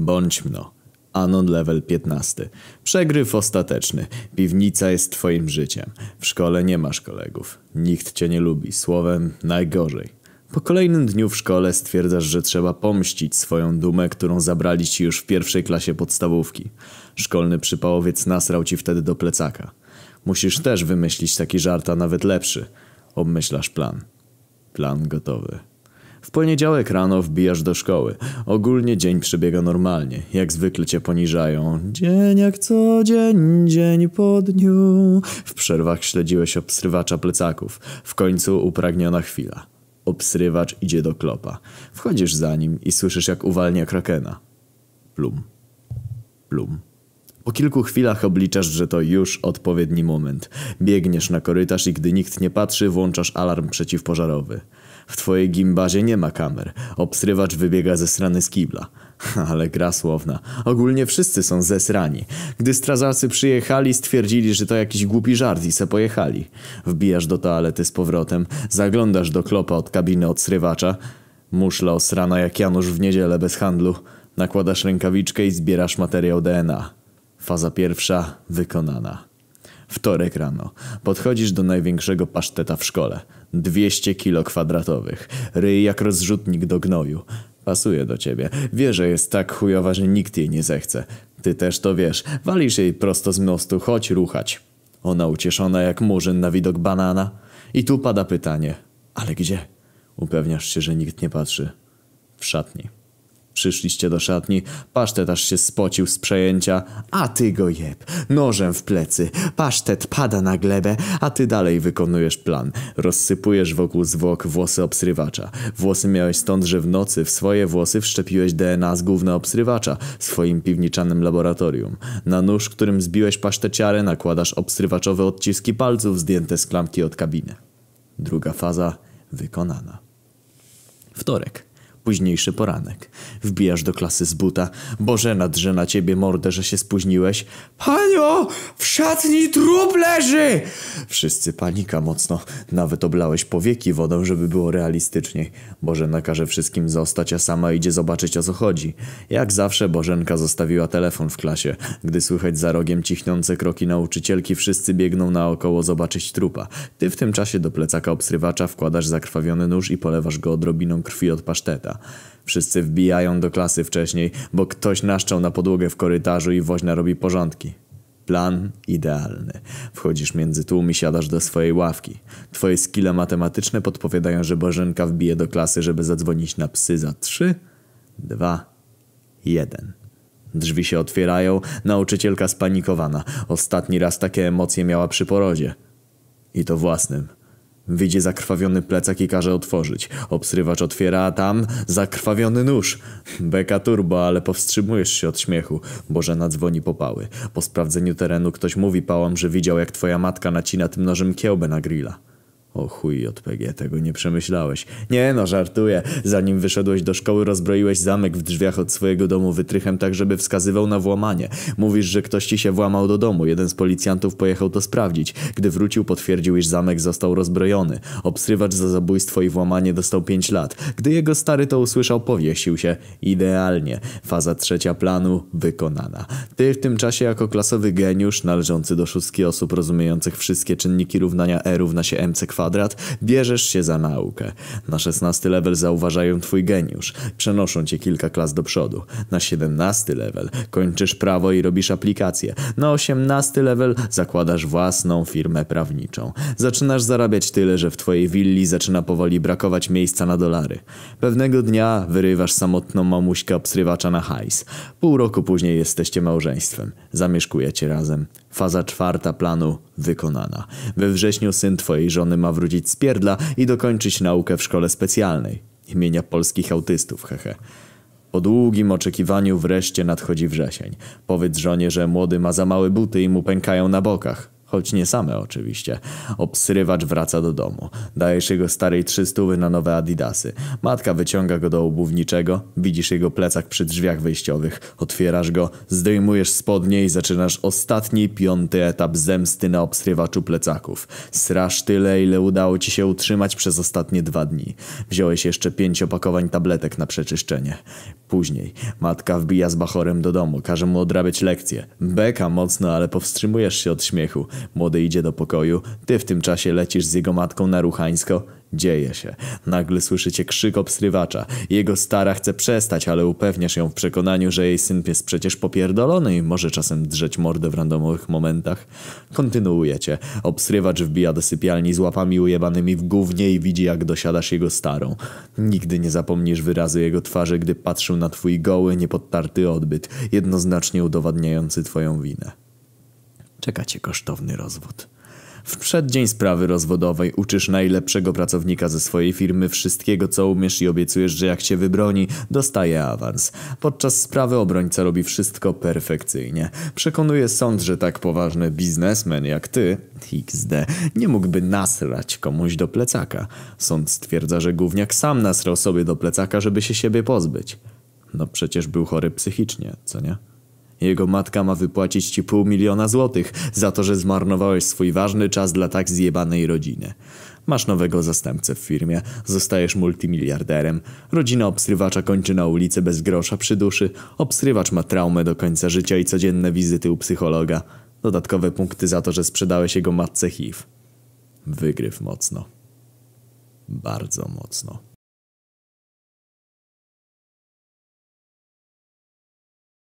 Bądź mno. Anon level 15. Przegryw ostateczny. Piwnica jest twoim życiem. W szkole nie masz kolegów. Nikt cię nie lubi. Słowem, najgorzej. Po kolejnym dniu w szkole stwierdzasz, że trzeba pomścić swoją dumę, którą zabrali ci już w pierwszej klasie podstawówki. Szkolny przypałowiec nasrał ci wtedy do plecaka. Musisz też wymyślić taki żart, a nawet lepszy. Obmyślasz plan. Plan gotowy. W poniedziałek rano wbijasz do szkoły. Ogólnie dzień przebiega normalnie. Jak zwykle cię poniżają. Dzień jak co dzień, dzień po dniu. W przerwach śledziłeś obsrywacza plecaków. W końcu upragniona chwila. Obsrywacz idzie do klopa. Wchodzisz za nim i słyszysz jak uwalnia krakena. Plum. Plum. Po kilku chwilach obliczasz, że to już odpowiedni moment. Biegniesz na korytarz i gdy nikt nie patrzy, włączasz alarm przeciwpożarowy. W twojej gimbazie nie ma kamer. Obsrywacz wybiega ze strony z kibla. Ale gra słowna. Ogólnie wszyscy są zesrani. Gdy strażacy przyjechali, stwierdzili, że to jakiś głupi żart i se pojechali. Wbijasz do toalety z powrotem, zaglądasz do klopa od kabiny odsrywacza. Muszla osrana jak Janusz w niedzielę bez handlu. Nakładasz rękawiczkę i zbierasz materiał DNA. Faza pierwsza wykonana. Wtorek rano. Podchodzisz do największego paszteta w szkole. 200 kilo kwadratowych. Ryj jak rozrzutnik do gnoju. Pasuje do ciebie. Wie, że jest tak chujowa, że nikt jej nie zechce. Ty też to wiesz. Walisz jej prosto z mostu, chodź ruchać. Ona ucieszona jak murzyn na widok banana. I tu pada pytanie. Ale gdzie? Upewniasz się, że nikt nie patrzy. W szatni. Przyszliście do szatni, pasztet aż się spocił z przejęcia, a ty go jeb, nożem w plecy. Pasztet pada na glebę, a ty dalej wykonujesz plan. Rozsypujesz wokół zwłok włosy obsrywacza. Włosy miałeś stąd, że w nocy w swoje włosy wszczepiłeś DNA z gówna obsrywacza w swoim piwniczanym laboratorium. Na nóż, którym zbiłeś paszteciarę, nakładasz obsrywaczowe odciski palców zdjęte z klamki od kabiny. Druga faza wykonana. Wtorek. Późniejszy poranek. Wbijasz do klasy z buta. Bożena drze na ciebie mordę, że się spóźniłeś. Panio! W szatni trup leży! Wszyscy panika mocno. Nawet oblałeś powieki wodą, żeby było realistyczniej. Bożena każe wszystkim zostać, a sama idzie zobaczyć o co chodzi. Jak zawsze Bożenka zostawiła telefon w klasie. Gdy słychać za rogiem cichnące kroki nauczycielki, wszyscy biegną naokoło zobaczyć trupa. Ty w tym czasie do plecaka obsrywacza wkładasz zakrwawiony nóż i polewasz go odrobiną krwi od paszteta. Wszyscy wbijają do klasy wcześniej, bo ktoś naszczał na podłogę w korytarzu i woźna robi porządki. Plan idealny. Wchodzisz między tłum i siadasz do swojej ławki. Twoje skille matematyczne podpowiadają, że Bożenka wbije do klasy, żeby zadzwonić na psy za trzy, dwa, jeden. Drzwi się otwierają, nauczycielka spanikowana. Ostatni raz takie emocje miała przy porodzie. I to własnym. Widzi zakrwawiony plecak i każe otworzyć. Obsrywacz otwiera, a tam zakrwawiony nóż. Beka turbo, ale powstrzymujesz się od śmiechu. Bożena dzwoni po pały. Po sprawdzeniu terenu ktoś mówi pałam, że widział jak twoja matka nacina tym nożem kiełbę na grilla. O chuj JPG, tego nie przemyślałeś. Nie no, żartuję. Zanim wyszedłeś do szkoły, rozbroiłeś zamek w drzwiach od swojego domu wytrychem tak, żeby wskazywał na włamanie. Mówisz, że ktoś ci się włamał do domu. Jeden z policjantów pojechał to sprawdzić. Gdy wrócił, potwierdził, iż zamek został rozbrojony. Obsrywacz za zabójstwo i włamanie dostał 5 lat. Gdy jego stary to usłyszał, powiesił się. Idealnie. Faza trzecia planu wykonana. Ty w tym czasie jako klasowy geniusz, należący do szóstki osób rozumiejących wszystkie czynniki równania E równa się MC kwadrat, bierzesz się za naukę. Na 16 level zauważają twój geniusz. Przenoszą cię kilka klas do przodu. Na 17 level kończysz prawo i robisz aplikację. Na 18 level zakładasz własną firmę prawniczą. Zaczynasz zarabiać tyle, że w twojej willi zaczyna powoli brakować miejsca na dolary. Pewnego dnia wyrywasz samotną mamuśkę obsrywacza na hajs. Pół roku później jesteście małżeństwem. Zamieszkujecie razem. Faza czwarta planu wykonana. We wrześniu syn twojej żony ma wrócić z pierdla i dokończyć naukę w szkole specjalnej. Imienia polskich autystów, hehe. Po długim oczekiwaniu wreszcie nadchodzi wrzesień. Powiedz żonie, że młody ma za małe buty i mu pękają na bokach. Choć nie same oczywiście. Obsrywacz wraca do domu. Dajesz jego starej trzystówy na nowe adidasy. Matka wyciąga go do obuwniczego. Widzisz jego plecak przy drzwiach wejściowych. Otwierasz go, zdejmujesz spodnie i zaczynasz ostatni, piąty etap zemsty na obsrywaczu plecaków. Srasz tyle, ile udało ci się utrzymać przez ostatnie dwa dni. Wziąłeś jeszcze pięć opakowań tabletek na przeczyszczenie. Później matka wbija z bachorem do domu, każe mu odrabiać lekcje. Beka mocno, ale powstrzymujesz się od śmiechu. Młody idzie do pokoju, ty w tym czasie lecisz z jego matką na ruchańsko. Dzieje się. Nagle słyszycie krzyk obsrywacza. Jego stara chce przestać, ale upewniasz ją w przekonaniu, że jej syn jest przecież popierdolony i może czasem drzeć mordę w randomowych momentach. Kontynuujecie. Obsrywacz wbija do sypialni z łapami ujebanymi w gównie i widzi jak dosiadasz jego starą. Nigdy nie zapomnisz wyrazu jego twarzy, gdy patrzył na twój goły, niepodtarty odbyt, jednoznacznie udowadniający twoją winę. Czeka cię kosztowny rozwód. W przeddzień sprawy rozwodowej uczysz najlepszego pracownika ze swojej firmy wszystkiego, co umiesz i obiecujesz, że jak cię wybroni, dostaje awans. Podczas sprawy obrońca robi wszystko perfekcyjnie. Przekonuje sąd, że tak poważny biznesmen jak ty, XD, nie mógłby nasrać komuś do plecaka. Sąd stwierdza, że gówniak sam nasrał sobie do plecaka, żeby się siebie pozbyć. No przecież był chory psychicznie, co nie? Jego matka ma wypłacić ci pół miliona złotych za to, że zmarnowałeś swój ważny czas dla tak zjebanej rodziny. Masz nowego zastępcę w firmie, zostajesz multimiliarderem. Rodzina obsrywacza kończy na ulicy bez grosza przy duszy. Obsrywacz ma traumę do końca życia i codzienne wizyty u psychologa. Dodatkowe punkty za to, że sprzedałeś jego matce HIV. Wygryw mocno. Bardzo mocno.